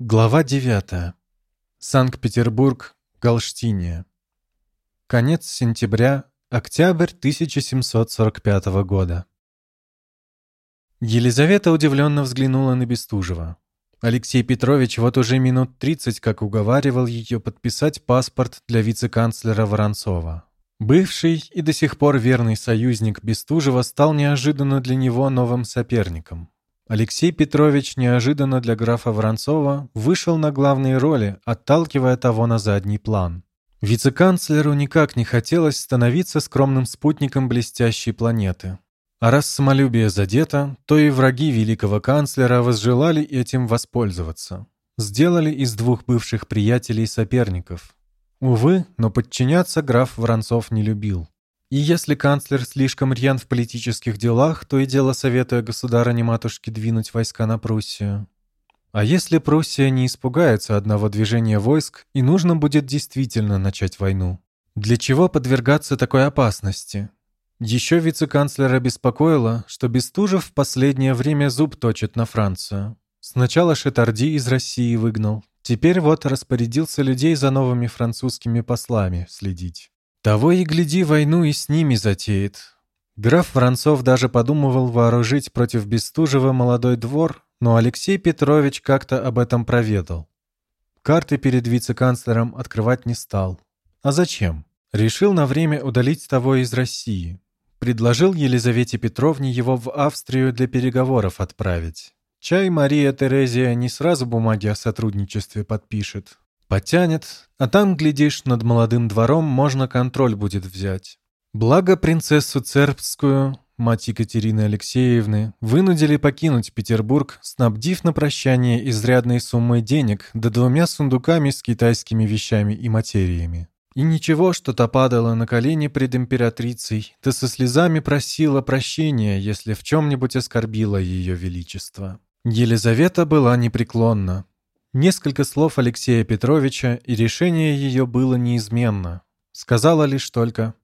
Глава 9. Санкт-Петербург, Галштиния. Конец сентября, октябрь 1745 года. Елизавета удивленно взглянула на Бестужева. Алексей Петрович вот уже минут 30 как уговаривал ее подписать паспорт для вице-канцлера Воронцова. Бывший и до сих пор верный союзник Бестужева стал неожиданно для него новым соперником. Алексей Петрович неожиданно для графа Воронцова вышел на главные роли, отталкивая того на задний план. Вице-канцлеру никак не хотелось становиться скромным спутником блестящей планеты. А раз самолюбие задето, то и враги великого канцлера возжелали этим воспользоваться. Сделали из двух бывших приятелей соперников. Увы, но подчиняться граф Воронцов не любил. И если канцлер слишком рьян в политических делах, то и дело советуя государыне-матушке двинуть войска на Пруссию. А если Пруссия не испугается одного движения войск, и нужно будет действительно начать войну? Для чего подвергаться такой опасности? Еще вице-канцлера беспокоило, что Бестужев в последнее время зуб точит на Францию. Сначала Шетарди из России выгнал, теперь вот распорядился людей за новыми французскими послами следить. Того и гляди, войну и с ними затеет. Граф Воронцов даже подумывал вооружить против Бестужева молодой двор, но Алексей Петрович как-то об этом проведал. Карты перед вице-канцлером открывать не стал. А зачем? Решил на время удалить того из России. Предложил Елизавете Петровне его в Австрию для переговоров отправить. Чай Мария Терезия не сразу бумаги о сотрудничестве подпишет, Потянет, а там, глядишь, над молодым двором можно контроль будет взять. Благо принцессу Цербскую, мать Екатерины Алексеевны, вынудили покинуть Петербург, снабдив на прощание изрядной суммой денег да двумя сундуками с китайскими вещами и материями. И ничего, что та падала на колени пред императрицей, да со слезами просила прощения, если в чем-нибудь оскорбила ее величество. Елизавета была непреклонна. Несколько слов Алексея Петровича, и решение ее было неизменно. Сказала лишь только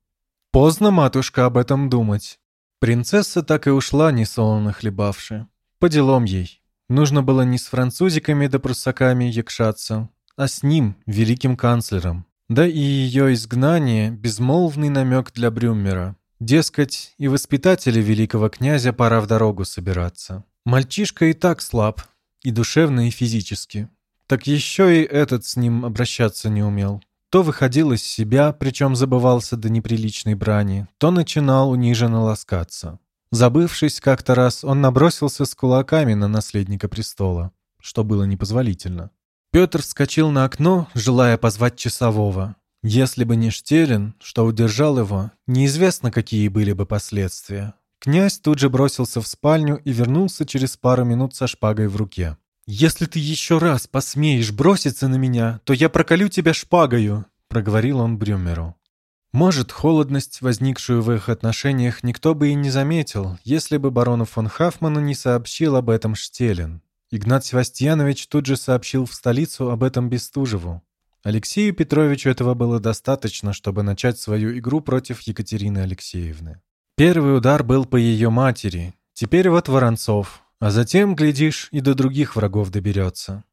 «Поздно, матушка, об этом думать». Принцесса так и ушла, несолоно хлебавши. По делам ей. Нужно было не с французиками да пруссаками якшаться, а с ним, великим канцлером. Да и ее изгнание — безмолвный намек для Брюммера. Дескать, и воспитатели великого князя пора в дорогу собираться. Мальчишка и так слаб, и душевно, и физически. Так еще и этот с ним обращаться не умел. То выходил из себя, причем забывался до неприличной брани, то начинал униженно ласкаться. Забывшись как-то раз, он набросился с кулаками на наследника престола, что было непозволительно. Петр вскочил на окно, желая позвать часового. Если бы не Штелин, что удержал его, неизвестно, какие были бы последствия. Князь тут же бросился в спальню и вернулся через пару минут со шпагой в руке. «Если ты еще раз посмеешь броситься на меня, то я проколю тебя шпагою», — проговорил он Брюмеру. Может, холодность, возникшую в их отношениях, никто бы и не заметил, если бы барону фон Хафману не сообщил об этом Штелин. Игнат Севастьянович тут же сообщил в столицу об этом Бестужеву. Алексею Петровичу этого было достаточно, чтобы начать свою игру против Екатерины Алексеевны. Первый удар был по ее матери, теперь вот Воронцов, а затем, глядишь, и до других врагов доберется.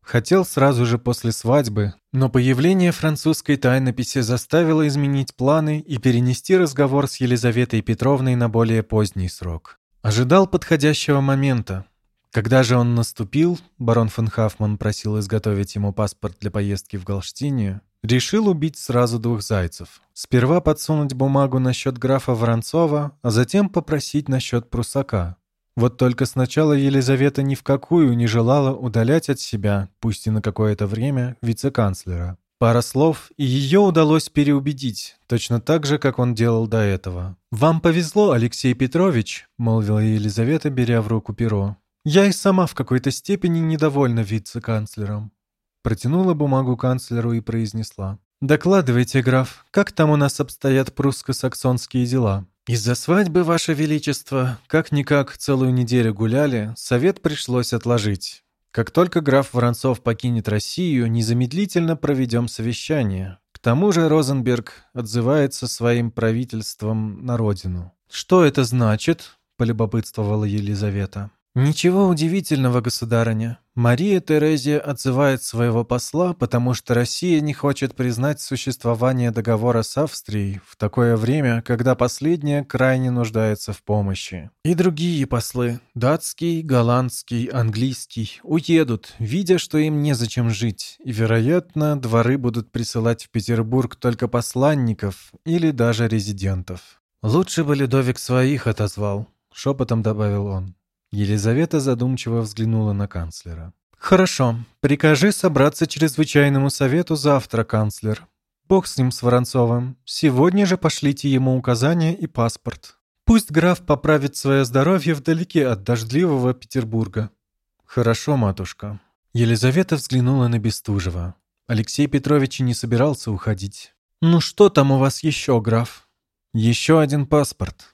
Хотел сразу же после свадьбы, но появление французской тайнописи заставило изменить планы и перенести разговор с Елизаветой Петровной на более поздний срок. Ожидал подходящего момента. Когда же он наступил, барон фон Хафман просил изготовить ему паспорт для поездки в Галштинию, решил убить сразу двух зайцев. Сперва подсунуть бумагу насчет графа Воронцова, а затем попросить насчет прусака. Вот только сначала Елизавета ни в какую не желала удалять от себя, пусть и на какое-то время, вице-канцлера. Пара слов, и ее удалось переубедить, точно так же, как он делал до этого. «Вам повезло, Алексей Петрович», — молвила Елизавета, беря в руку перо. «Я и сама в какой-то степени недовольна вице-канцлером». Протянула бумагу канцлеру и произнесла. «Докладывайте, граф, как там у нас обстоят прусско-саксонские дела?» «Из-за свадьбы, Ваше Величество, как-никак целую неделю гуляли, совет пришлось отложить. Как только граф Воронцов покинет Россию, незамедлительно проведем совещание. К тому же Розенберг отзывается своим правительством на родину». «Что это значит?» — полюбопытствовала Елизавета. «Ничего удивительного, государыня. Мария Терезия отзывает своего посла, потому что Россия не хочет признать существование договора с Австрией в такое время, когда последняя крайне нуждается в помощи. И другие послы, датский, голландский, английский, уедут, видя, что им незачем жить, и, вероятно, дворы будут присылать в Петербург только посланников или даже резидентов. «Лучше бы Людовик своих отозвал», — шепотом добавил он. Елизавета задумчиво взглянула на канцлера. «Хорошо. Прикажи собраться чрезвычайному совету завтра, канцлер. Бог с ним, с Воронцовым. Сегодня же пошлите ему указания и паспорт. Пусть граф поправит свое здоровье вдалеке от дождливого Петербурга». «Хорошо, матушка». Елизавета взглянула на Бестужева. Алексей Петрович не собирался уходить. «Ну что там у вас еще, граф?» «Еще один паспорт»,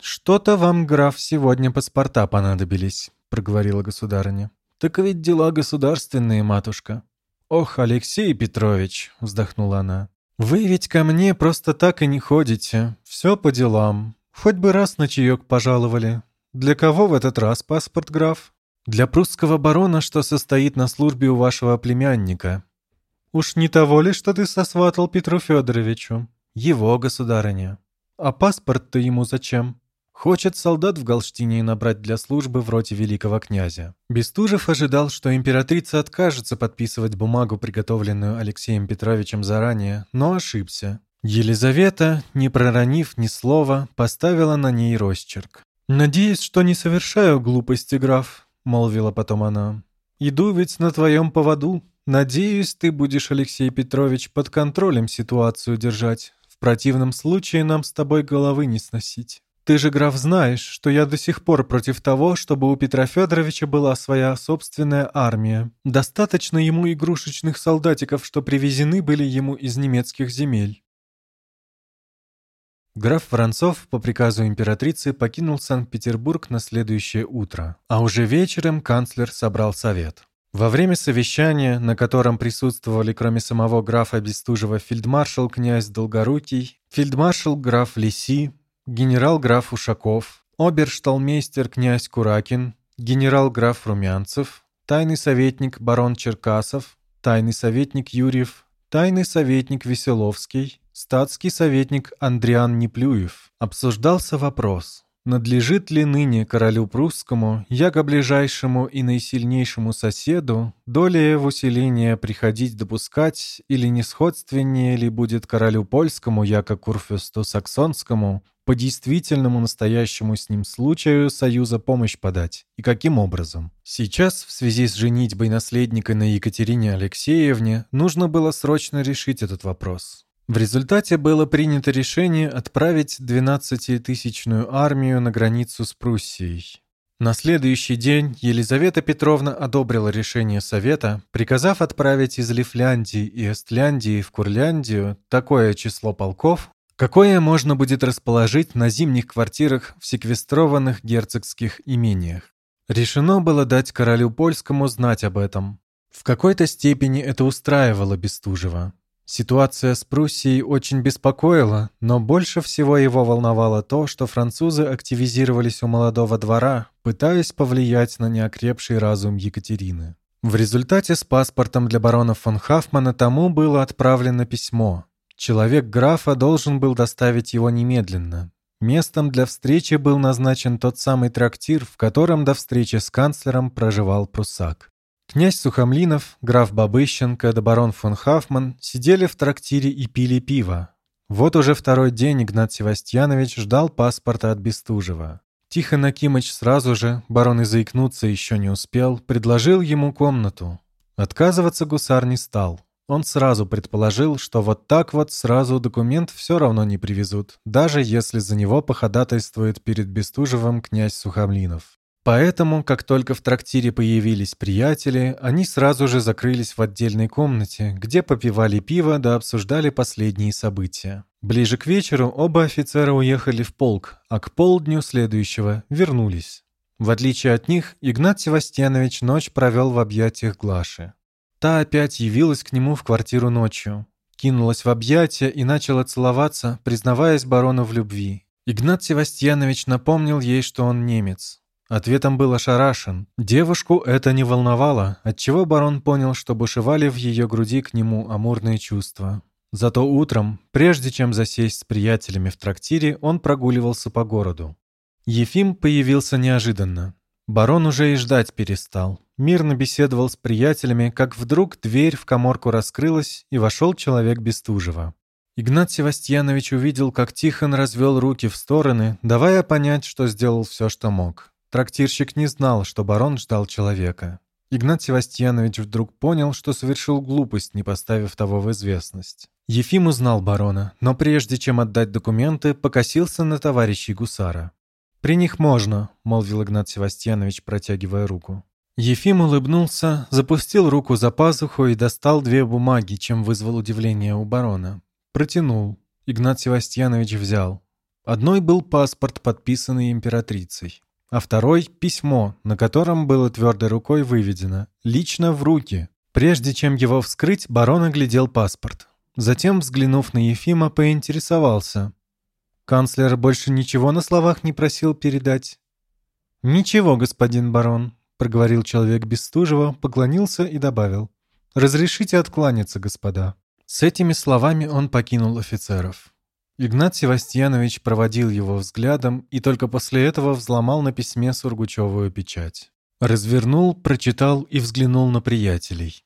«Что-то вам, граф, сегодня паспорта понадобились», — проговорила государыня. «Так ведь дела государственные, матушка». «Ох, Алексей Петрович», — вздохнула она, — «вы ведь ко мне просто так и не ходите. Все по делам. Хоть бы раз на чаек пожаловали. Для кого в этот раз паспорт, граф?» «Для прусского барона, что состоит на службе у вашего племянника». «Уж не того ли, что ты сосватал Петру Федоровичу?» «Его, государыня». «А паспорт-то ему зачем?» Хочет солдат в Галштине набрать для службы в роте великого князя. Бестужев ожидал, что императрица откажется подписывать бумагу, приготовленную Алексеем Петровичем заранее, но ошибся. Елизавета, не проронив ни слова, поставила на ней росчерк. «Надеюсь, что не совершаю глупости, граф», — молвила потом она. «Иду ведь на твоем поводу. Надеюсь, ты будешь, Алексей Петрович, под контролем ситуацию держать. В противном случае нам с тобой головы не сносить». Ты же, граф, знаешь, что я до сих пор против того, чтобы у Петра Федоровича была своя собственная армия. Достаточно ему игрушечных солдатиков, что привезены были ему из немецких земель. Граф Воронцов по приказу императрицы покинул Санкт-Петербург на следующее утро, а уже вечером канцлер собрал совет. Во время совещания, на котором присутствовали кроме самого графа Бестужева фельдмаршал князь Долгорукий, фельдмаршал граф Лиси, генерал-граф Ушаков, обершталмейстер князь Куракин, генерал-граф Румянцев, тайный советник барон Черкасов, тайный советник Юрьев, тайный советник Веселовский, статский советник Андриан Неплюев. Обсуждался вопрос, надлежит ли ныне королю прусскому, яко ближайшему и наисильнейшему соседу, долее в усиление приходить допускать, или несходственнее ли будет королю польскому, яко курфюсту саксонскому, по действительному настоящему с ним случаю Союза помощь подать? И каким образом? Сейчас, в связи с женитьбой наследника на Екатерине Алексеевне, нужно было срочно решить этот вопрос. В результате было принято решение отправить 12-тысячную армию на границу с Пруссией. На следующий день Елизавета Петровна одобрила решение Совета, приказав отправить из Лифляндии и Эстляндии в Курляндию такое число полков, какое можно будет расположить на зимних квартирах в секвестрованных герцогских имениях. Решено было дать королю польскому знать об этом. В какой-то степени это устраивало Бестужева. Ситуация с Пруссией очень беспокоила, но больше всего его волновало то, что французы активизировались у молодого двора, пытаясь повлиять на неокрепший разум Екатерины. В результате с паспортом для барона фон Хафмана тому было отправлено письмо, Человек графа должен был доставить его немедленно. Местом для встречи был назначен тот самый трактир, в котором до встречи с канцлером проживал Прусак. Князь Сухомлинов, граф Бабыщенко да барон фон Хафман сидели в трактире и пили пиво. Вот уже второй день Игнат Севастьянович ждал паспорта от Бестужева. Тихо Накимыч сразу же, барон и заикнуться еще не успел, предложил ему комнату. Отказываться гусар не стал. Он сразу предположил, что вот так вот сразу документ все равно не привезут, даже если за него походатайствует перед Бестужевым князь Сухомлинов. Поэтому, как только в трактире появились приятели, они сразу же закрылись в отдельной комнате, где попивали пиво да обсуждали последние события. Ближе к вечеру оба офицера уехали в полк, а к полдню следующего вернулись. В отличие от них, Игнат Севастьянович ночь провел в объятиях Глаши. Та опять явилась к нему в квартиру ночью, кинулась в объятия и начала целоваться, признаваясь барону в любви. Игнат Севастьянович напомнил ей, что он немец. Ответом был ошарашен. Девушку это не волновало, отчего барон понял, что бушевали в ее груди к нему амурные чувства. Зато утром, прежде чем засесть с приятелями в трактире, он прогуливался по городу. Ефим появился неожиданно. Барон уже и ждать перестал. Мирно беседовал с приятелями, как вдруг дверь в коморку раскрылась, и вошел человек Бестужева. Игнат Севастьянович увидел, как Тихон развел руки в стороны, давая понять, что сделал все, что мог. Трактирщик не знал, что барон ждал человека. Игнат Севастьянович вдруг понял, что совершил глупость, не поставив того в известность. Ефим узнал барона, но прежде чем отдать документы, покосился на товарищей гусара. «При них можно», — молвил Игнат Севастьянович, протягивая руку. Ефим улыбнулся, запустил руку за пазуху и достал две бумаги, чем вызвал удивление у барона. Протянул. Игнат Севастьянович взял. Одной был паспорт, подписанный императрицей а второй — письмо, на котором было твердой рукой выведено «Лично в руки». Прежде чем его вскрыть, барон оглядел паспорт. Затем, взглянув на Ефима, поинтересовался. «Канцлер больше ничего на словах не просил передать?» «Ничего, господин барон», — проговорил человек Бестужева, поклонился и добавил. «Разрешите откланяться, господа». С этими словами он покинул офицеров. Игнат Севастьянович проводил его взглядом и только после этого взломал на письме сургучевую печать. Развернул, прочитал и взглянул на приятелей.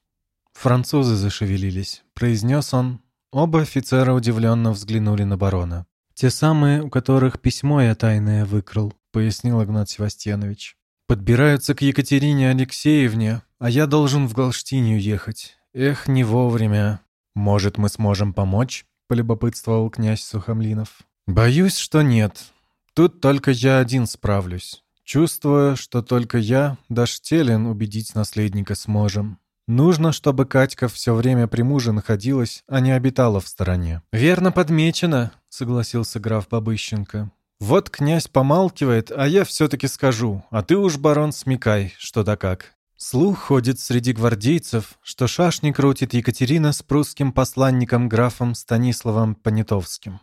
«Французы зашевелились», — произнес он. Оба офицера удивленно взглянули на барона. «Те самые, у которых письмо я тайное выкрал», — пояснил Игнат Севастьянович. «Подбираются к Екатерине Алексеевне, а я должен в Галштинию ехать. Эх, не вовремя. Может, мы сможем помочь?» полюбопытствовал князь Сухомлинов. «Боюсь, что нет. Тут только я один справлюсь. Чувствую, что только я, да Штелин убедить наследника сможем. Нужно, чтобы Катька все время при муже находилась, а не обитала в стороне». «Верно подмечено», — согласился граф Бабыщенко. «Вот князь помалкивает, а я все-таки скажу, а ты уж, барон, смекай, что да как. Слух ходит среди гвардейцев, что шашни крутит Екатерина с прусским посланником графом Станиславом Понятовским.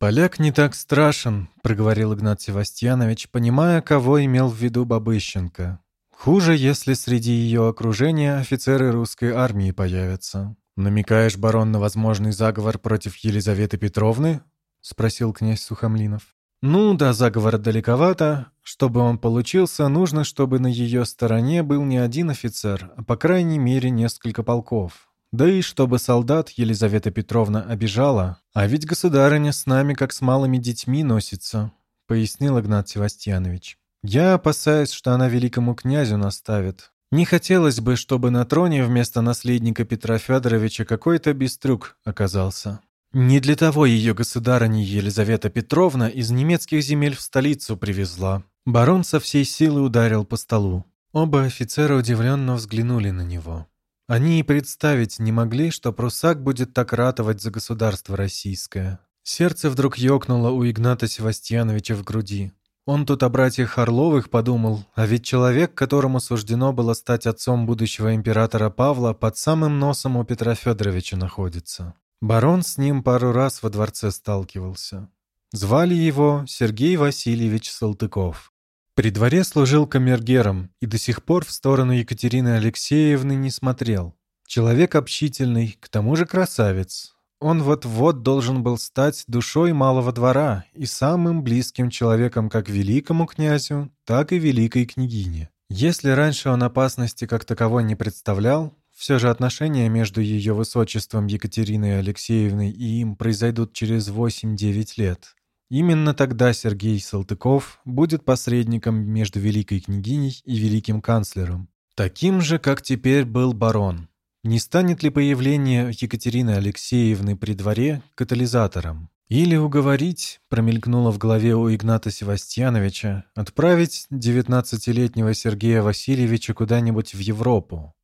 «Поляк не так страшен», — проговорил Игнат Севастьянович, понимая, кого имел в виду Бабыщенко. «Хуже, если среди ее окружения офицеры русской армии появятся». «Намекаешь, барон, на возможный заговор против Елизаветы Петровны?» — спросил князь Сухомлинов. Ну, да, заговор далековато. Чтобы он получился, нужно, чтобы на ее стороне был не один офицер, а по крайней мере несколько полков. Да и чтобы солдат Елизавета Петровна обижала. А ведь государыня с нами как с малыми детьми носится, пояснил Игнат Севастьянович. Я опасаюсь, что она великому князю наставит. Не хотелось бы, чтобы на троне вместо наследника Петра Федоровича какой-то бестрюк оказался. Не для того ее государыня Елизавета Петровна из немецких земель в столицу привезла. Барон со всей силы ударил по столу. Оба офицера удивленно взглянули на него. Они и представить не могли, что прусак будет так ратовать за государство российское. Сердце вдруг ёкнуло у Игната Севастьяновича в груди. Он тут о братьях Орловых подумал, а ведь человек, которому суждено было стать отцом будущего императора Павла, под самым носом у Петра Федоровича находится. Барон с ним пару раз во дворце сталкивался. Звали его Сергей Васильевич Салтыков. При дворе служил камергером и до сих пор в сторону Екатерины Алексеевны не смотрел. Человек общительный, к тому же красавец. Он вот-вот должен был стать душой малого двора и самым близким человеком как великому князю, так и великой княгине. Если раньше он опасности как таковой не представлял, все же отношения между ее высочеством Екатериной Алексеевной и им произойдут через 8-9 лет. Именно тогда Сергей Салтыков будет посредником между великой княгиней и великим канцлером. Таким же, как теперь был барон. Не станет ли появление Екатерины Алексеевны при дворе катализатором? Или уговорить, промелькнуло в голове у Игната Севастьяновича, отправить 19-летнего Сергея Васильевича куда-нибудь в Европу,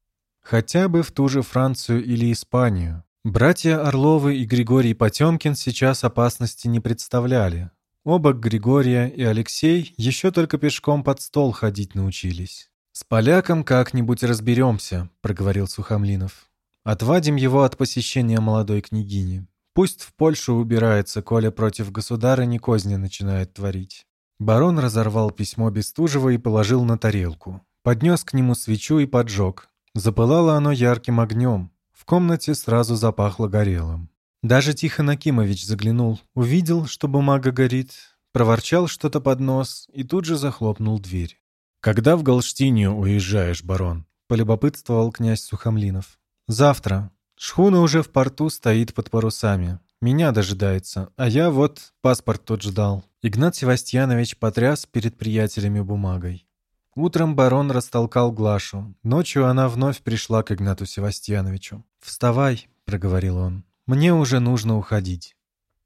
Хотя бы в ту же Францию или Испанию. Братья Орловы и Григорий Потемкин сейчас опасности не представляли. Оба Григория и Алексей еще только пешком под стол ходить научились. «С поляком как-нибудь разберемся», — проговорил Сухомлинов. «Отвадим его от посещения молодой княгини. Пусть в Польшу убирается, коля против государыни козни начинает творить». Барон разорвал письмо Бестужева и положил на тарелку. Поднес к нему свечу и поджег. Запылало оно ярким огнем. В комнате сразу запахло горелым. Даже Тихон Акимович заглянул, увидел, что бумага горит, проворчал что-то под нос и тут же захлопнул дверь. «Когда в Галштинию уезжаешь, барон?» — полюбопытствовал князь Сухомлинов. «Завтра. Шхуна уже в порту стоит под парусами. Меня дожидается, а я вот паспорт тот ждал». Игнат Севастьянович потряс перед приятелями бумагой. Утром барон растолкал Глашу. Ночью она вновь пришла к Игнату Севастьяновичу. «Вставай», — проговорил он. «Мне уже нужно уходить».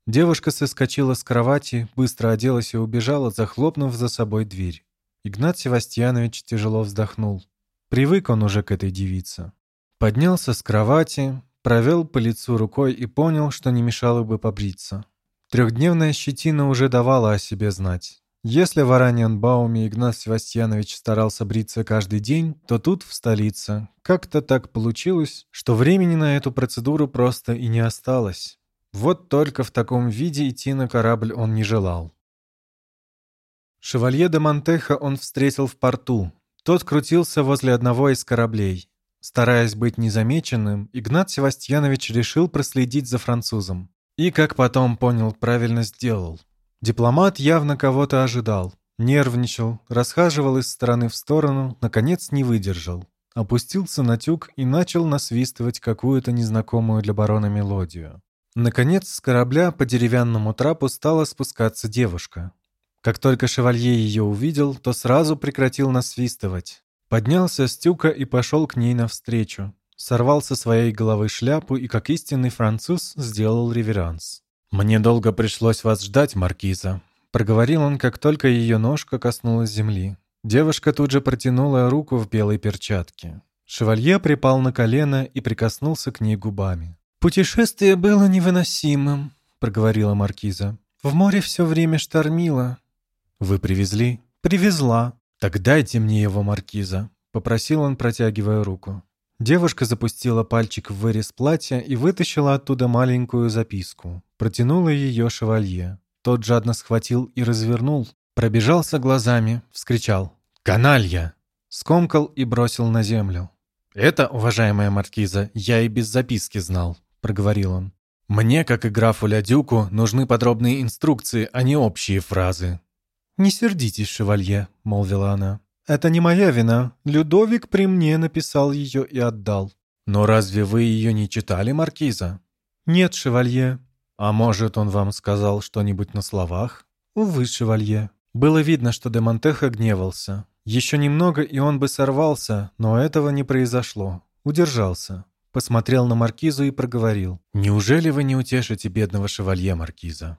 Девушка соскочила с кровати, быстро оделась и убежала, захлопнув за собой дверь. Игнат Севастьянович тяжело вздохнул. Привык он уже к этой девице. Поднялся с кровати, провел по лицу рукой и понял, что не мешало бы побриться. Трехдневная щетина уже давала о себе знать. Если в Араньенбауме Игнат Севастьянович старался бриться каждый день, то тут, в столице, как-то так получилось, что времени на эту процедуру просто и не осталось. Вот только в таком виде идти на корабль он не желал. Шевалье де Монтеха он встретил в порту. Тот крутился возле одного из кораблей. Стараясь быть незамеченным, Игнат Севастьянович решил проследить за французом. И, как потом понял, правильно сделал. Дипломат явно кого-то ожидал. Нервничал, расхаживал из стороны в сторону, наконец не выдержал. Опустился на тюк и начал насвистывать какую-то незнакомую для барона мелодию. Наконец, с корабля по деревянному трапу стала спускаться девушка. Как только шевалье ее увидел, то сразу прекратил насвистывать. Поднялся с тюка и пошел к ней навстречу. Сорвал со своей головы шляпу и, как истинный француз, сделал реверанс. «Мне долго пришлось вас ждать, маркиза», — проговорил он, как только ее ножка коснулась земли. Девушка тут же протянула руку в белой перчатке. Шевалье припал на колено и прикоснулся к ней губами. «Путешествие было невыносимым», — проговорила маркиза. «В море все время штормило». «Вы привезли?» «Привезла». «Так дайте мне его, маркиза», — попросил он, протягивая руку. Девушка запустила пальчик в вырез платья и вытащила оттуда маленькую записку. Протянула ее шевалье. Тот жадно схватил и развернул. Пробежался глазами, вскричал «Каналья!» Скомкал и бросил на землю. «Это, уважаемая маркиза, я и без записки знал. — проговорил он. «Мне, как и графу Лядюку, нужны подробные инструкции, а не общие фразы». «Не сердитесь, шевалье», — молвила она. «Это не моя вина. Людовик при мне написал ее и отдал». «Но разве вы ее не читали, маркиза?» «Нет, шевалье». «А может, он вам сказал что-нибудь на словах?» «Увы, шевалье». Было видно, что де Монтехо гневался. Еще немного, и он бы сорвался, но этого не произошло. Удержался посмотрел на маркизу и проговорил. «Неужели вы не утешите бедного шевалье маркиза?»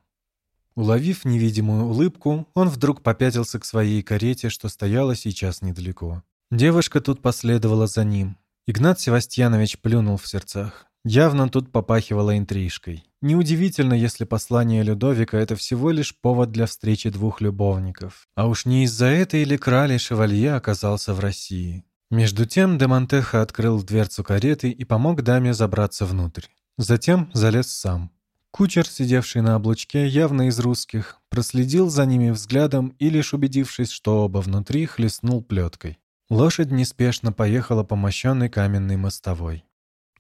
Уловив невидимую улыбку, он вдруг попятился к своей карете, что стояла сейчас недалеко. Девушка тут последовала за ним. Игнат Севастьянович плюнул в сердцах. Явно тут попахивало интрижкой. Неудивительно, если послание Людовика — это всего лишь повод для встречи двух любовников. А уж не из-за этой или крали шевалье оказался в России. Между тем де Монтехо открыл дверцу кареты и помог даме забраться внутрь. Затем залез сам. Кучер, сидевший на облучке, явно из русских, проследил за ними взглядом и, лишь убедившись, что оба внутри, хлестнул плеткой. Лошадь неспешно поехала по мощенной каменной мостовой.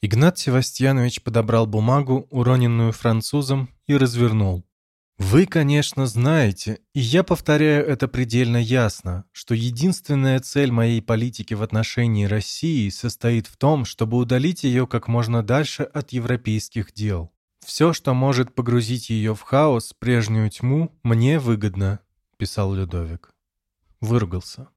Игнат Севастьянович подобрал бумагу, уроненную французом, и развернул. Вы, конечно, знаете, и я повторяю это предельно ясно, что единственная цель моей политики в отношении России состоит в том, чтобы удалить ее как можно дальше от европейских дел. Все, что может погрузить ее в хаос, прежнюю тьму, мне выгодно, писал Людовик. Выругался.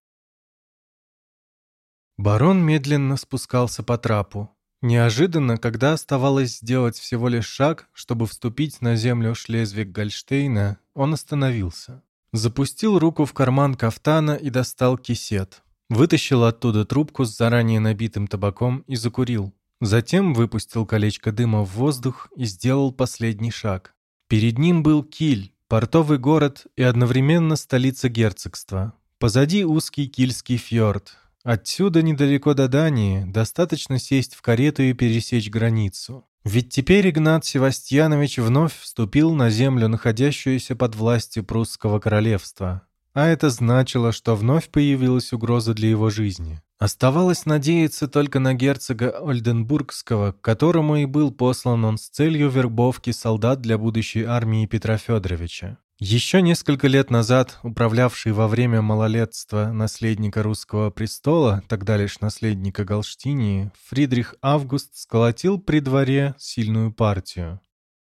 Барон медленно спускался по трапу, Неожиданно, когда оставалось сделать всего лишь шаг, чтобы вступить на землю Шлезвиг-Гольштейна, он остановился. Запустил руку в карман кафтана и достал кисет. Вытащил оттуда трубку с заранее набитым табаком и закурил. Затем выпустил колечко дыма в воздух и сделал последний шаг. Перед ним был Киль, портовый город и одновременно столица герцогства. Позади узкий Кильский фьорд, Отсюда недалеко до Дании, достаточно сесть в карету и пересечь границу. Ведь теперь Игнат Севастьянович вновь вступил на землю, находящуюся под властью прусского королевства. а это значило, что вновь появилась угроза для его жизни. Оставалось надеяться только на герцога Ольденбургского, которому и был послан он с целью вербовки солдат для будущей армии Петра Федоровича. Еще несколько лет назад управлявший во время малолетства наследника русского престола, тогда лишь наследника Галштинии, Фридрих Август сколотил при дворе сильную партию.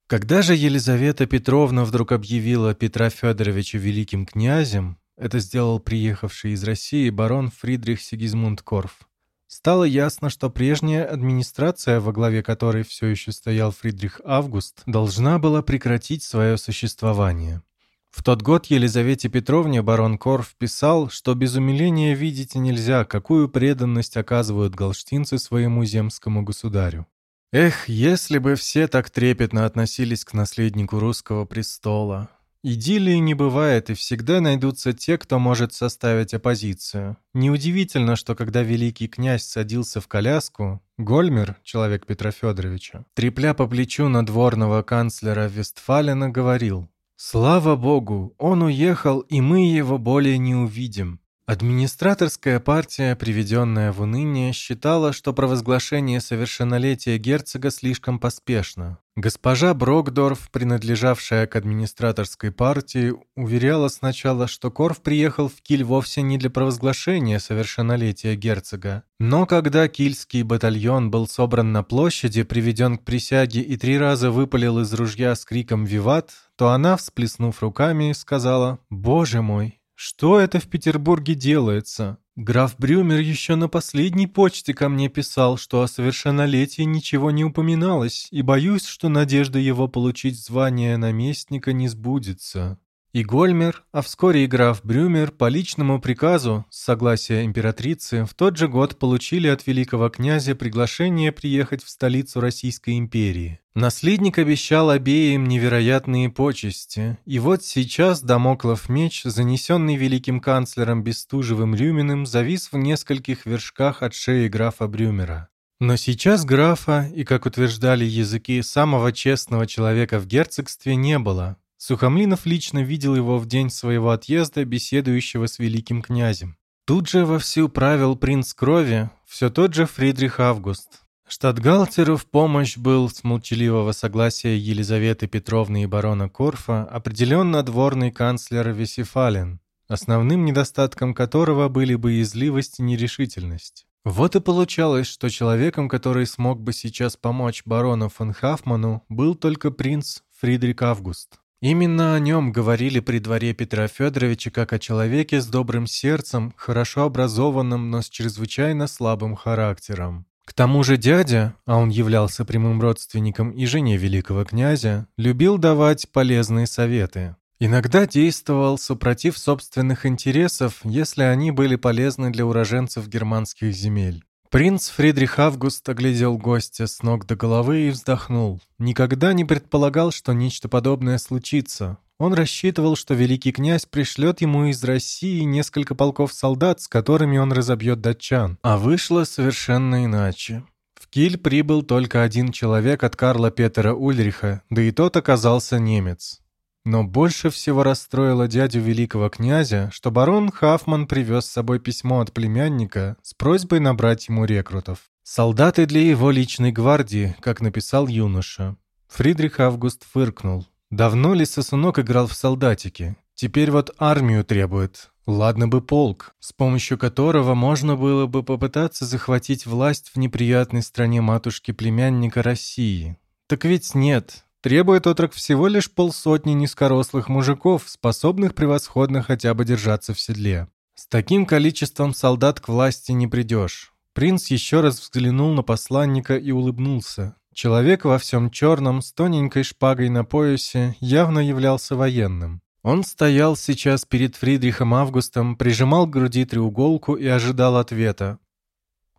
Когда же Елизавета Петровна вдруг объявила Петра Федоровича великим князем, это сделал приехавший из России барон Фридрих Сигизмунд Корф, стало ясно, что прежняя администрация, во главе которой все еще стоял Фридрих Август, должна была прекратить свое существование. В тот год Елизавете Петровне барон Корф писал, что без умиления видеть нельзя, какую преданность оказывают галштинцы своему земскому государю. Эх, если бы все так трепетно относились к наследнику русского престола. Идиллии не бывает, и всегда найдутся те, кто может составить оппозицию. Неудивительно, что когда великий князь садился в коляску, Гольмер, человек Петра Федоровича, трепля по плечу надворного канцлера Вестфалена, говорил «Слава Богу, он уехал, и мы его более не увидим». Администраторская партия, приведенная в уныние, считала, что провозглашение совершеннолетия герцога слишком поспешно. Госпожа Брокдорф, принадлежавшая к администраторской партии, уверяла сначала, что Корф приехал в Киль вовсе не для провозглашения совершеннолетия герцога. Но когда кильский батальон был собран на площади, приведен к присяге и три раза выпалил из ружья с криком «Виват», то она, всплеснув руками, сказала «Боже мой, что это в Петербурге делается? Граф Брюмер еще на последней почте ко мне писал, что о совершеннолетии ничего не упоминалось, и боюсь, что надежда его получить звание наместника не сбудется. И Гольмер, а вскоре и граф Брюмер по личному приказу, с согласия императрицы, в тот же год получили от великого князя приглашение приехать в столицу Российской империи. Наследник обещал обеим невероятные почести, и вот сейчас Дамоклов меч, занесенный великим канцлером Бестужевым Рюминым, завис в нескольких вершках от шеи графа Брюмера. Но сейчас графа и, как утверждали языки, самого честного человека в герцогстве не было, Сухомлинов лично видел его в день своего отъезда, беседующего с великим князем. Тут же вовсю правил принц крови, все тот же Фридрих Август. Штатгалтеру в помощь был с молчаливого согласия Елизаветы Петровны и барона Корфа определен надворный канцлер Весифален, основным недостатком которого были боязливость и нерешительность. Вот и получалось, что человеком, который смог бы сейчас помочь барону фон Хафману, был только принц Фридрих Август. Именно о нем говорили при дворе Петра Федоровича как о человеке с добрым сердцем, хорошо образованным, но с чрезвычайно слабым характером. К тому же дядя, а он являлся прямым родственником и жене великого князя, любил давать полезные советы. Иногда действовал супротив собственных интересов, если они были полезны для уроженцев германских земель. Принц Фридрих Август оглядел гостя с ног до головы и вздохнул. Никогда не предполагал, что нечто подобное случится. Он рассчитывал, что великий князь пришлет ему из России несколько полков солдат, с которыми он разобьет датчан. А вышло совершенно иначе. В Киль прибыл только один человек от Карла Петера Ульриха, да и тот оказался немец. Но больше всего расстроило дядю великого князя, что барон Хафман привез с собой письмо от племянника с просьбой набрать ему рекрутов. «Солдаты для его личной гвардии», как написал юноша. Фридрих Август фыркнул. «Давно ли сосунок играл в солдатики? Теперь вот армию требует. Ладно бы полк, с помощью которого можно было бы попытаться захватить власть в неприятной стране матушки племянника России. Так ведь нет, Требует отрок всего лишь полсотни низкорослых мужиков, способных превосходно хотя бы держаться в седле. С таким количеством солдат к власти не придешь. Принц еще раз взглянул на посланника и улыбнулся. Человек во всем черном, с тоненькой шпагой на поясе, явно являлся военным. Он стоял сейчас перед Фридрихом Августом, прижимал к груди треуголку и ожидал ответа.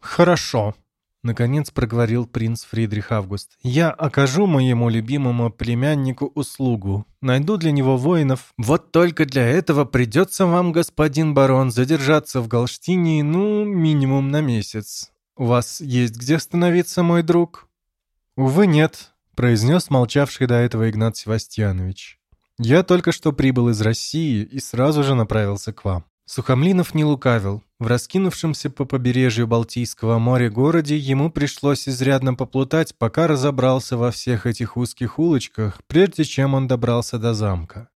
«Хорошо», Наконец проговорил принц Фридрих Август. «Я окажу моему любимому племяннику услугу. Найду для него воинов. Вот только для этого придется вам, господин барон, задержаться в Галштине, ну, минимум на месяц. У вас есть где остановиться, мой друг?» «Увы, нет», — произнес молчавший до этого Игнат Севастьянович. Я только что прибыл из России и сразу же направился к вам». Сухомлинов не лукавил. В раскинувшемся по побережью Балтийского моря городе ему пришлось изрядно поплутать, пока разобрался во всех этих узких улочках, прежде чем он добрался до замка.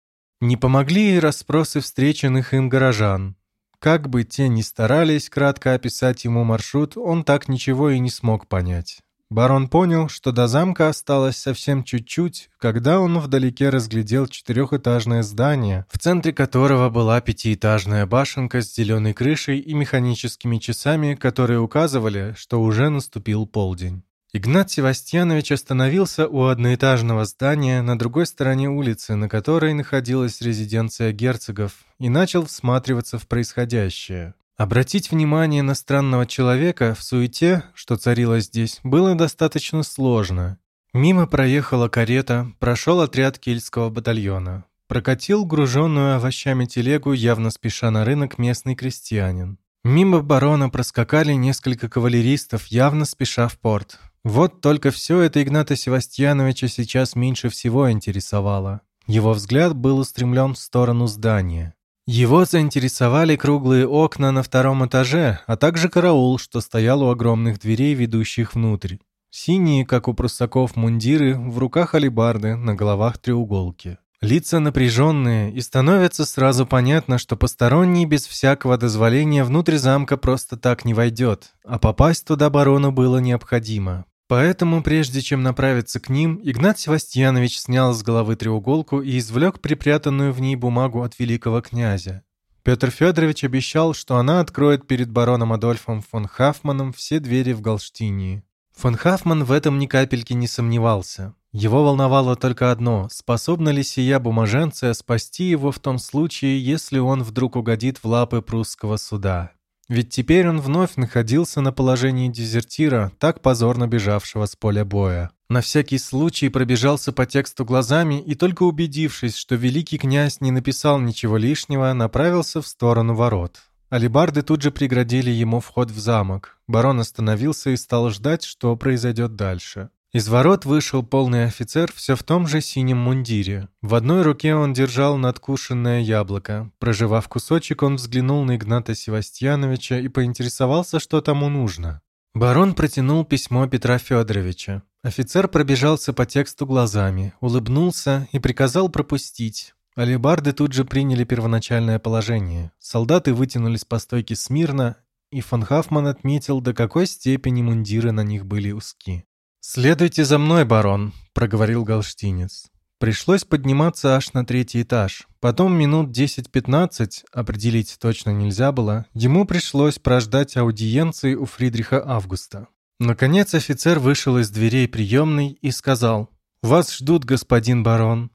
Не помогли и расспросы встреченных им горожан. Как бы те ни старались кратко описать ему маршрут, он так ничего и не смог понять. Барон понял, что до замка осталось совсем чуть-чуть, когда он вдалеке разглядел четырехэтажное здание, в центре которого была пятиэтажная башенка с зеленой крышей и механическими часами, которые указывали, что уже наступил полдень. Игнат Севастьянович остановился у одноэтажного здания на другой стороне улицы, на которой находилась резиденция герцогов, и начал всматриваться в происходящее. Обратить внимание на странного человека в суете, что царило здесь, было достаточно сложно. Мимо проехала карета, прошел отряд кельтского батальона. Прокатил груженную овощами телегу, явно спеша на рынок, местный крестьянин. Мимо барона проскакали несколько кавалеристов, явно спеша в порт. Вот только все это Игната Севастьяновича сейчас меньше всего интересовало. Его взгляд был устремлен в сторону здания. Его заинтересовали круглые окна на втором этаже, а также караул, что стоял у огромных дверей, ведущих внутрь. Синие, как у прусаков, мундиры, в руках алебарды, на головах треуголки. Лица напряженные, и становится сразу понятно, что посторонний без всякого дозволения внутрь замка просто так не войдет, а попасть туда барону было необходимо. Поэтому, прежде чем направиться к ним, Игнат Севастьянович снял с головы треуголку и извлек припрятанную в ней бумагу от великого князя. Петр Федорович обещал, что она откроет перед бароном Адольфом фон Хафманом все двери в Галштинии. Фон Хафман в этом ни капельки не сомневался. Его волновало только одно – способна ли сия бумаженция спасти его в том случае, если он вдруг угодит в лапы прусского суда. Ведь теперь он вновь находился на положении дезертира, так позорно бежавшего с поля боя. На всякий случай пробежался по тексту глазами и только убедившись, что великий князь не написал ничего лишнего, направился в сторону ворот. Алибарды тут же преградили ему вход в замок. Барон остановился и стал ждать, что произойдет дальше. Из ворот вышел полный офицер все в том же синем мундире. В одной руке он держал надкушенное яблоко. Проживав кусочек, он взглянул на Игната Севастьяновича и поинтересовался, что тому нужно. Барон протянул письмо Петра Федоровича. Офицер пробежался по тексту глазами, улыбнулся и приказал пропустить. Алибарды тут же приняли первоначальное положение. Солдаты вытянулись по стойке смирно, и фон Хафман отметил, до какой степени мундиры на них были узки. «Следуйте за мной, барон», — проговорил галштинец. Пришлось подниматься аж на третий этаж. Потом минут 10-15, определить точно нельзя было, ему пришлось прождать аудиенции у Фридриха Августа. Наконец офицер вышел из дверей приемной и сказал «Вас ждут, господин барон».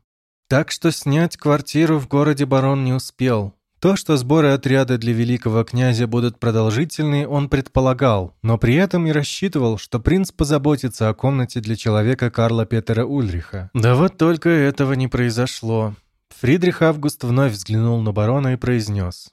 Так что снять квартиру в городе барон не успел. То, что сборы отряда для великого князя будут продолжительные, он предполагал, но при этом и рассчитывал, что принц позаботится о комнате для человека Карла Петера Ульриха. Да вот только этого не произошло. Фридрих Август вновь взглянул на барона и произнес.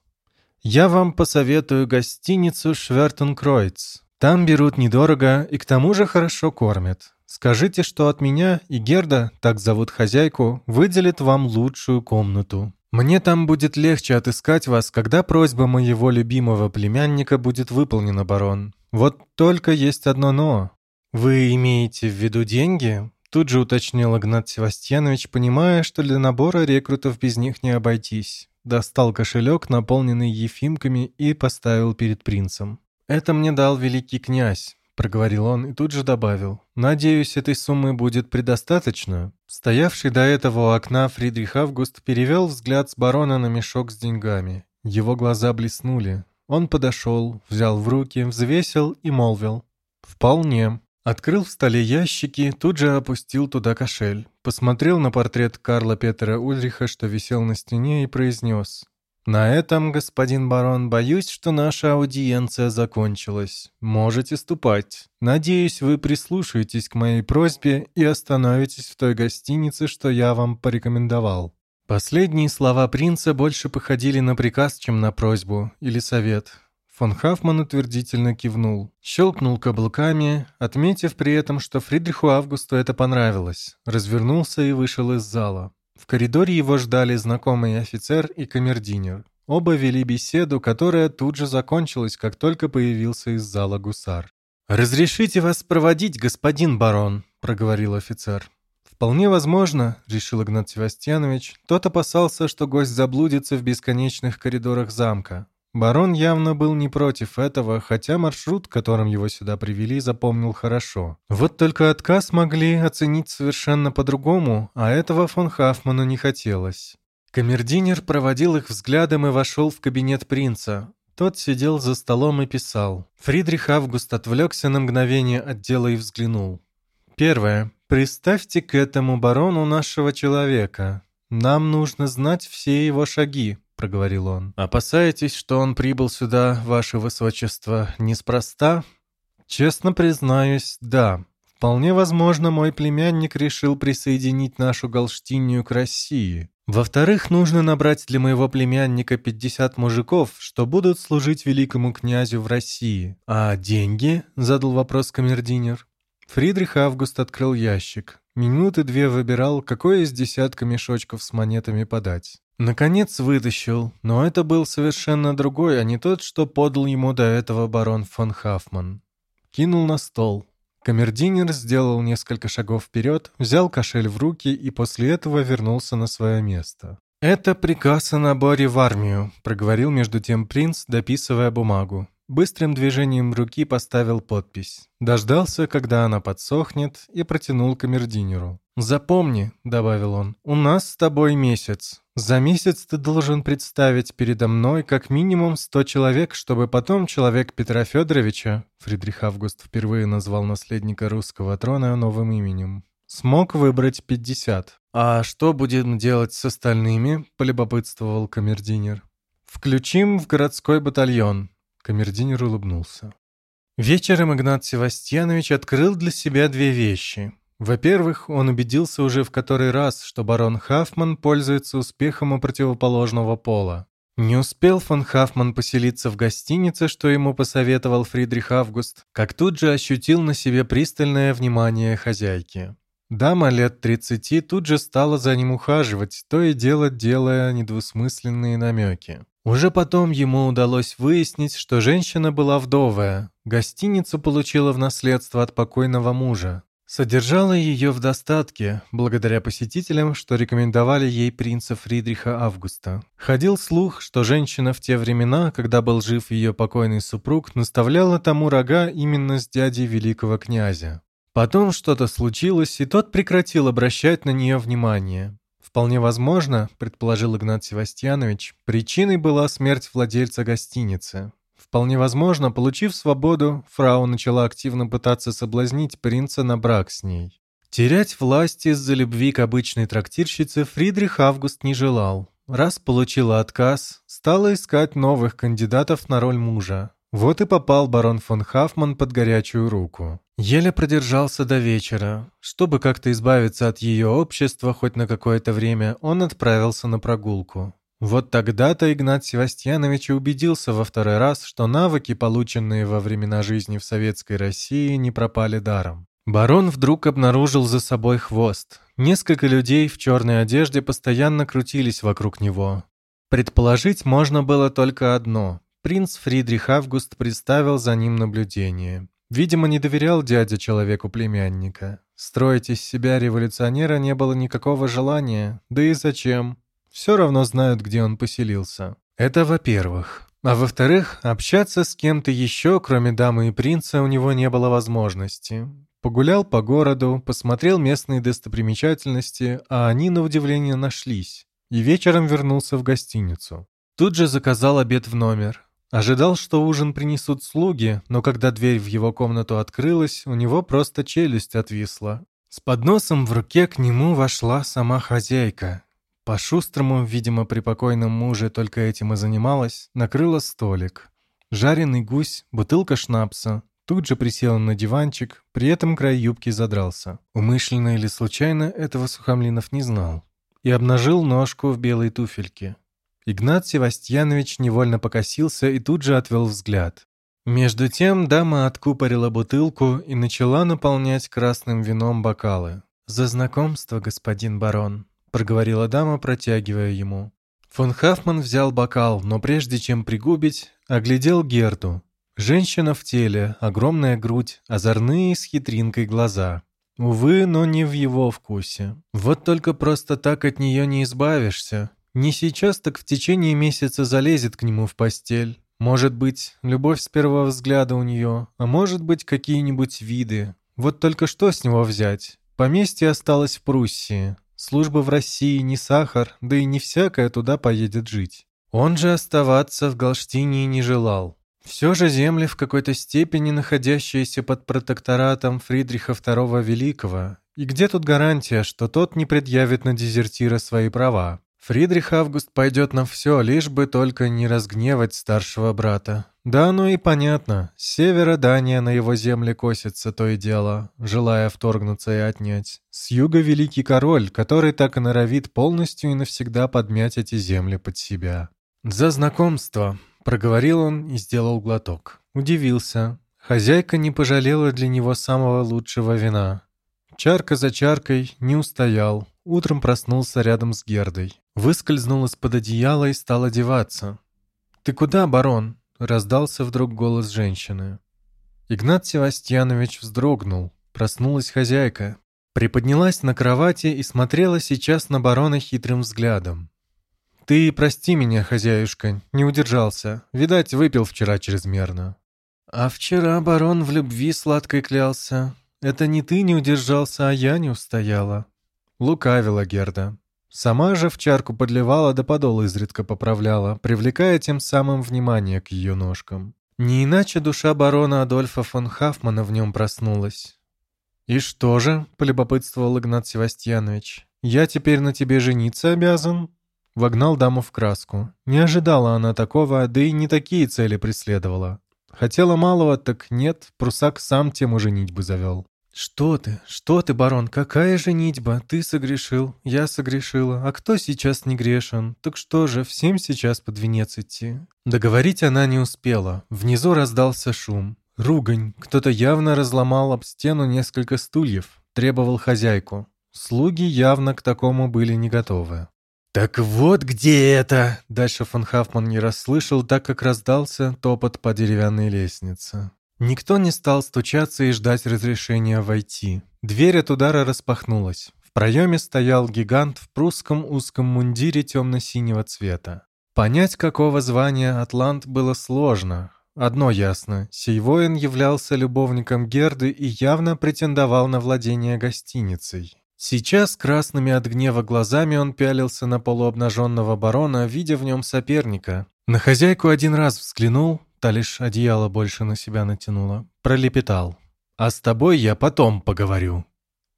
«Я вам посоветую гостиницу Швертенкройц. Там берут недорого и к тому же хорошо кормят. Скажите, что от меня и Герда, так зовут хозяйку, выделит вам лучшую комнату». Мне там будет легче отыскать вас, когда просьба моего любимого племянника будет выполнена, барон. Вот только есть одно «но». Вы имеете в виду деньги?» Тут же уточнил Игнат Севастьянович, понимая, что для набора рекрутов без них не обойтись. Достал кошелек, наполненный ефимками, и поставил перед принцем. «Это мне дал великий князь проговорил он и тут же добавил. «Надеюсь, этой суммы будет предостаточно». Стоявший до этого у окна Фридрих Август перевел взгляд с барона на мешок с деньгами. Его глаза блеснули. Он подошел, взял в руки, взвесил и молвил. «Вполне». Открыл в столе ящики, тут же опустил туда кошель. Посмотрел на портрет Карла Петера Ульриха, что висел на стене, и произнес. «На этом, господин барон, боюсь, что наша аудиенция закончилась. Можете ступать. Надеюсь, вы прислушаетесь к моей просьбе и остановитесь в той гостинице, что я вам порекомендовал». Последние слова принца больше походили на приказ, чем на просьбу или совет. Фон Хафман утвердительно кивнул, щелкнул каблуками, отметив при этом, что Фридриху Августу это понравилось, развернулся и вышел из зала. В коридоре его ждали знакомый офицер и камердинер. Оба вели беседу, которая тут же закончилась, как только появился из зала гусар. «Разрешите вас проводить, господин барон», — проговорил офицер. «Вполне возможно», — решил Игнат Севастьянович, тот опасался, что гость заблудится в бесконечных коридорах замка. Барон явно был не против этого, хотя маршрут, которым его сюда привели, запомнил хорошо. Вот только отказ могли оценить совершенно по-другому, а этого фон Хафману не хотелось. Камердинер проводил их взглядом и вошел в кабинет принца. Тот сидел за столом и писал. Фридрих Август отвлекся на мгновение от дела и взглянул. Первое. Представьте к этому барону нашего человека. Нам нужно знать все его шаги, — проговорил он. «Опасаетесь, что он прибыл сюда, ваше высочество, неспроста?» «Честно признаюсь, да. Вполне возможно, мой племянник решил присоединить нашу Галштинию к России. Во-вторых, нужно набрать для моего племянника 50 мужиков, что будут служить великому князю в России. А деньги?» — задал вопрос камердинер. Фридрих Август открыл ящик. Минуты две выбирал, какой из десятка мешочков с монетами подать. Наконец вытащил, но это был совершенно другой, а не тот, что подал ему до этого барон фон Хафман. Кинул на стол. Камердинер сделал несколько шагов вперед, взял кошель в руки и после этого вернулся на свое место. «Это приказ о наборе в армию», — проговорил между тем принц, дописывая бумагу. Быстрым движением руки поставил подпись. Дождался, когда она подсохнет, и протянул камердинеру. «Запомни», — добавил он, — «у нас с тобой месяц. За месяц ты должен представить передо мной как минимум сто человек, чтобы потом человек Петра Федоровича, Фридрих Август впервые назвал наследника русского трона новым именем, смог выбрать пятьдесят. «А что будем делать с остальными?» — полюбопытствовал камердинер. «Включим в городской батальон», Камердинер улыбнулся. Вечером Игнат Севастьянович открыл для себя две вещи. Во-первых, он убедился уже в который раз, что барон Хафман пользуется успехом у противоположного пола. Не успел фон Хафман поселиться в гостинице, что ему посоветовал Фридрих Август, как тут же ощутил на себе пристальное внимание хозяйки. Дама лет 30 тут же стала за ним ухаживать, то и дело делая недвусмысленные намеки. Уже потом ему удалось выяснить, что женщина была вдовая. Гостиницу получила в наследство от покойного мужа. Содержала ее в достатке, благодаря посетителям, что рекомендовали ей принца Фридриха Августа. Ходил слух, что женщина в те времена, когда был жив ее покойный супруг, наставляла тому рога именно с дядей великого князя. Потом что-то случилось, и тот прекратил обращать на нее внимание. Вполне возможно, предположил Игнат Севастьянович, причиной была смерть владельца гостиницы. Вполне возможно, получив свободу, фрау начала активно пытаться соблазнить принца на брак с ней. Терять власть из-за любви к обычной трактирщице Фридрих Август не желал. Раз получила отказ, стала искать новых кандидатов на роль мужа. Вот и попал барон фон Хафман под горячую руку. Еле продержался до вечера. Чтобы как-то избавиться от ее общества хоть на какое-то время, он отправился на прогулку. Вот тогда-то Игнат Севастьянович убедился во второй раз, что навыки, полученные во времена жизни в Советской России, не пропали даром. Барон вдруг обнаружил за собой хвост. Несколько людей в черной одежде постоянно крутились вокруг него. Предположить можно было только одно. Принц Фридрих Август представил за ним наблюдение. Видимо, не доверял дядя человеку племянника. Строить из себя революционера не было никакого желания, да и зачем. Все равно знают, где он поселился. Это во-первых. А во-вторых, общаться с кем-то еще, кроме дамы и принца, у него не было возможности. Погулял по городу, посмотрел местные достопримечательности, а они, на удивление, нашлись. И вечером вернулся в гостиницу. Тут же заказал обед в номер. Ожидал, что ужин принесут слуги, но когда дверь в его комнату открылась, у него просто челюсть отвисла. С подносом в руке к нему вошла сама хозяйка. По-шустрому, видимо, при покойном муже только этим и занималась, накрыла столик. Жареный гусь, бутылка шнапса. Тут же присела на диванчик, при этом край юбки задрался. Умышленно или случайно этого Сухомлинов не знал. И обнажил ножку в белой туфельке. Игнат Севастьянович невольно покосился и тут же отвел взгляд. Между тем дама откупорила бутылку и начала наполнять красным вином бокалы. «За знакомство, господин барон», — проговорила дама, протягивая ему. Фон Хафман взял бокал, но прежде чем пригубить, оглядел Герду. Женщина в теле, огромная грудь, озорные с хитринкой глаза. Увы, но не в его вкусе. Вот только просто так от нее не избавишься. Не сейчас, так в течение месяца залезет к нему в постель. Может быть, любовь с первого взгляда у нее, а может быть, какие-нибудь виды. Вот только что с него взять? Поместье осталось в Пруссии. Служба в России не сахар, да и не всякая туда поедет жить. Он же оставаться в Галштине не желал. Все же земли в какой-то степени находящиеся под протекторатом Фридриха II Великого. И где тут гарантия, что тот не предъявит на дезертира свои права? Фридрих Август пойдет на все, лишь бы только не разгневать старшего брата. Да, ну и понятно. С севера Дания на его земли косится то и дело, желая вторгнуться и отнять. С юга великий король, который так и норовит полностью и навсегда подмять эти земли под себя. За знакомство. Проговорил он и сделал глоток. Удивился. Хозяйка не пожалела для него самого лучшего вина. Чарка за чаркой не устоял. Утром проснулся рядом с Гердой. Выскользнул из-под одеяла и стал одеваться. «Ты куда, барон?» — раздался вдруг голос женщины. Игнат Севастьянович вздрогнул. Проснулась хозяйка. Приподнялась на кровати и смотрела сейчас на барона хитрым взглядом. «Ты прости меня, хозяюшка, не удержался. Видать, выпил вчера чрезмерно». «А вчера барон в любви сладкой клялся. Это не ты не удержался, а я не устояла». Лукавила Герда. Сама же в чарку подливала да подол изредка поправляла, привлекая тем самым внимание к ее ножкам. Не иначе душа барона Адольфа фон Хафмана в нем проснулась. «И что же?» — полюбопытствовал Игнат Севастьянович. «Я теперь на тебе жениться обязан?» Вогнал даму в краску. Не ожидала она такого, да и не такие цели преследовала. Хотела малого, так нет, прусак сам тему женитьбы завел. «Что ты? Что ты, барон? Какая женитьба? Ты согрешил, я согрешила. А кто сейчас не грешен? Так что же, всем сейчас под венец идти?» Договорить она не успела. Внизу раздался шум. Ругань. Кто-то явно разломал об стену несколько стульев. Требовал хозяйку. Слуги явно к такому были не готовы. «Так вот где это!» Дальше фон Хафман не расслышал, так как раздался топот по деревянной лестнице. Никто не стал стучаться и ждать разрешения войти. Дверь от удара распахнулась. В проеме стоял гигант в прусском узком мундире темно-синего цвета. Понять, какого звания Атлант, было сложно. Одно ясно, сей воин являлся любовником Герды и явно претендовал на владение гостиницей. Сейчас красными от гнева глазами он пялился на полуобнаженного барона, видя в нем соперника. На хозяйку один раз взглянул, та лишь одеяло больше на себя натянула. Пролепетал. «А с тобой я потом поговорю».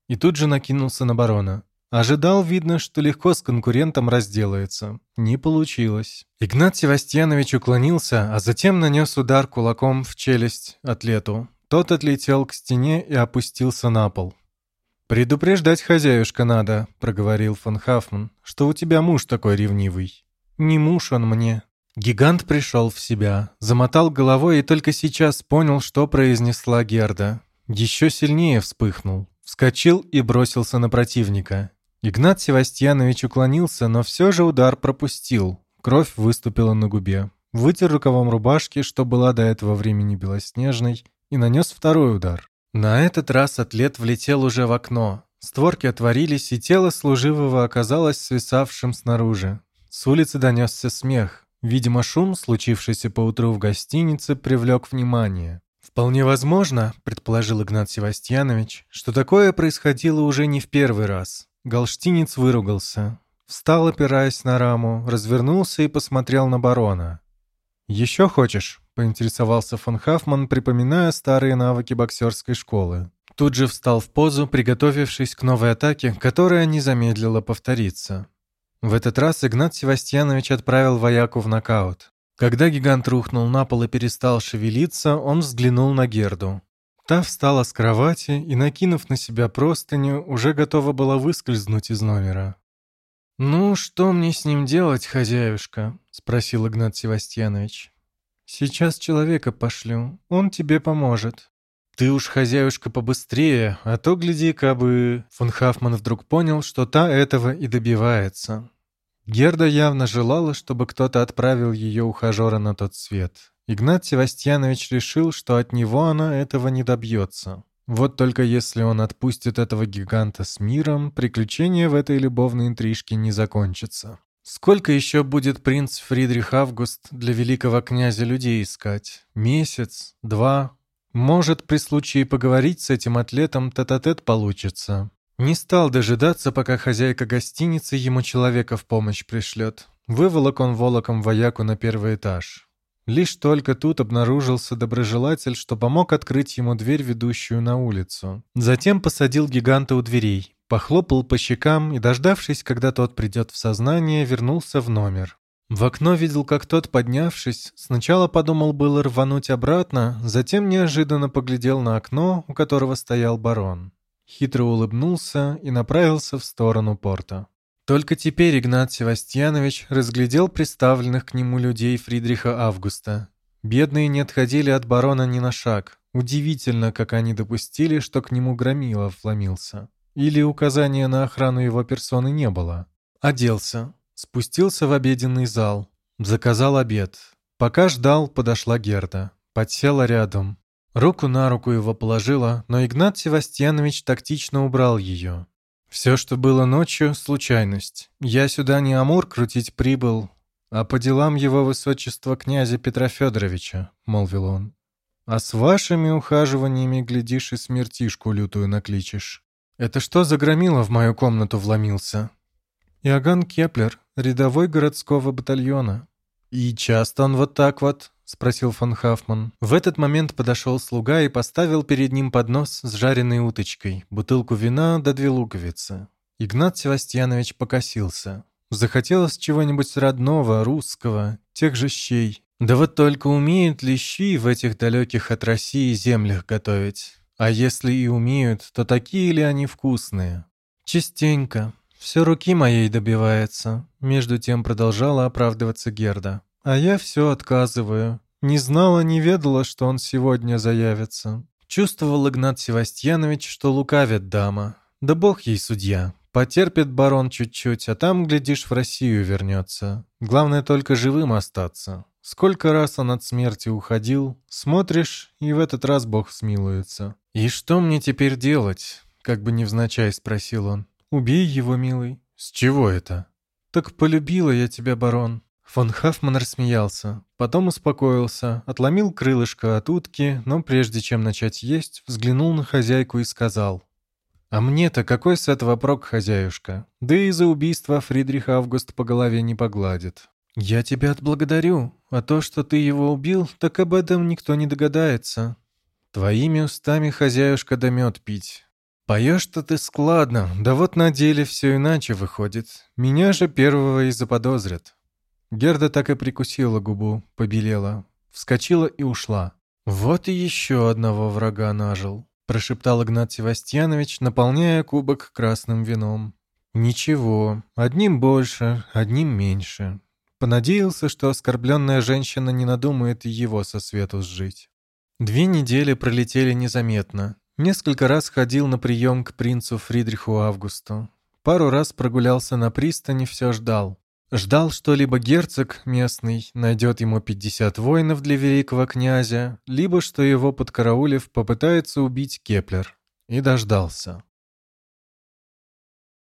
И тут же накинулся на барона. Ожидал, видно, что легко с конкурентом разделается. Не получилось. Игнат Севастьянович уклонился, а затем нанес удар кулаком в челюсть атлету. Тот отлетел к стене и опустился на пол. «Предупреждать хозяюшка надо», — проговорил фон Хафман, «что у тебя муж такой ревнивый». «Не муж он мне». Гигант пришел в себя, замотал головой и только сейчас понял, что произнесла Герда. Еще сильнее вспыхнул, вскочил и бросился на противника. Игнат Севастьянович уклонился, но все же удар пропустил. Кровь выступила на губе. Вытер рукавом рубашки, что была до этого времени белоснежной, и нанес второй удар. На этот раз атлет влетел уже в окно. Створки отворились, и тело служивого оказалось свисавшим снаружи. С улицы донесся смех. Видимо, шум, случившийся поутру в гостинице, привлек внимание. «Вполне возможно», — предположил Игнат Севастьянович, «что такое происходило уже не в первый раз». Галштинец выругался. Встал, опираясь на раму, развернулся и посмотрел на барона. «Еще хочешь?» поинтересовался фон Хафман, припоминая старые навыки боксерской школы. Тут же встал в позу, приготовившись к новой атаке, которая не замедлила повториться. В этот раз Игнат Севастьянович отправил вояку в нокаут. Когда гигант рухнул на пол и перестал шевелиться, он взглянул на Герду. Та встала с кровати и, накинув на себя простыню, уже готова была выскользнуть из номера. «Ну, что мне с ним делать, хозяюшка?» — спросил Игнат Севастьянович. «Сейчас человека пошлю, он тебе поможет». «Ты уж, хозяюшка, побыстрее, а то, гляди, кабы...» Фон Хафман вдруг понял, что та этого и добивается. Герда явно желала, чтобы кто-то отправил ее ухажера на тот свет. Игнат Севастьянович решил, что от него она этого не добьется. Вот только если он отпустит этого гиганта с миром, приключения в этой любовной интрижке не закончатся. Сколько еще будет принц Фридрих Август для великого князя людей искать? Месяц? Два? Может, при случае поговорить с этим атлетом тет-а-тет -тет получится. Не стал дожидаться, пока хозяйка гостиницы ему человека в помощь пришлет. Выволок он волоком вояку на первый этаж. Лишь только тут обнаружился доброжелатель, что помог открыть ему дверь, ведущую на улицу. Затем посадил гиганта у дверей, Похлопал по щекам и, дождавшись, когда тот придет в сознание, вернулся в номер. В окно видел, как тот, поднявшись, сначала подумал было рвануть обратно, затем неожиданно поглядел на окно, у которого стоял барон. Хитро улыбнулся и направился в сторону порта. Только теперь Игнат Севастьянович разглядел представленных к нему людей Фридриха Августа. Бедные не отходили от барона ни на шаг. Удивительно, как они допустили, что к нему Громилов вломился. Или указания на охрану его персоны не было. Оделся, спустился в обеденный зал, заказал обед. Пока ждал, подошла Герда. Подсела рядом. Руку на руку его положила, но Игнат Севастьянович тактично убрал ее. «Все, что было ночью, — случайность. Я сюда не амур крутить прибыл, а по делам его высочества князя Петра Федоровича», — молвил он. «А с вашими ухаживаниями, глядишь, и смертишку лютую накличешь. «Это что за громила в мою комнату вломился?» «Иоганн Кеплер, рядовой городского батальона». «И часто он вот так вот?» — спросил фон Хафман. В этот момент подошел слуга и поставил перед ним поднос с жареной уточкой, бутылку вина да две луковицы. Игнат Севастьянович покосился. Захотелось чего-нибудь родного, русского, тех же щей. Да вот только умеют ли щи в этих далеких от России землях готовить? А если и умеют, то такие ли они вкусные? Частенько. Все руки моей добивается. Между тем продолжала оправдываться Герда. А я все отказываю. Не знала, не ведала, что он сегодня заявится. Чувствовал Игнат Севастьянович, что лукавит дама. Да бог ей судья. Потерпит барон чуть-чуть, а там, глядишь, в Россию вернется. Главное только живым остаться. Сколько раз он от смерти уходил, смотришь, и в этот раз бог смилуется. «И что мне теперь делать?» — как бы невзначай спросил он. «Убей его, милый». «С чего это?» «Так полюбила я тебя, барон». Фон Хафман рассмеялся, потом успокоился, отломил крылышко от утки, но прежде чем начать есть, взглянул на хозяйку и сказал. «А мне-то какой с этого прок, хозяюшка? Да и за убийство Фридриха Август по голове не погладит». «Я тебя отблагодарю, а то, что ты его убил, так об этом никто не догадается. Твоими устами, хозяюшка, да мед пить. Поешь-то ты складно, да вот на деле все иначе выходит. Меня же первого и заподозрят». Герда так и прикусила губу, побелела, вскочила и ушла. «Вот и еще одного врага нажил», — прошептал Игнат Севастьянович, наполняя кубок красным вином. «Ничего, одним больше, одним меньше». Понадеялся, что оскорбленная женщина не надумает его со свету сжить. Две недели пролетели незаметно. Несколько раз ходил на прием к принцу Фридриху Августу. Пару раз прогулялся на пристани, все ждал. Ждал, что либо герцог местный найдет ему 50 воинов для великого князя, либо что его подкараулив попытается убить Кеплер. И дождался.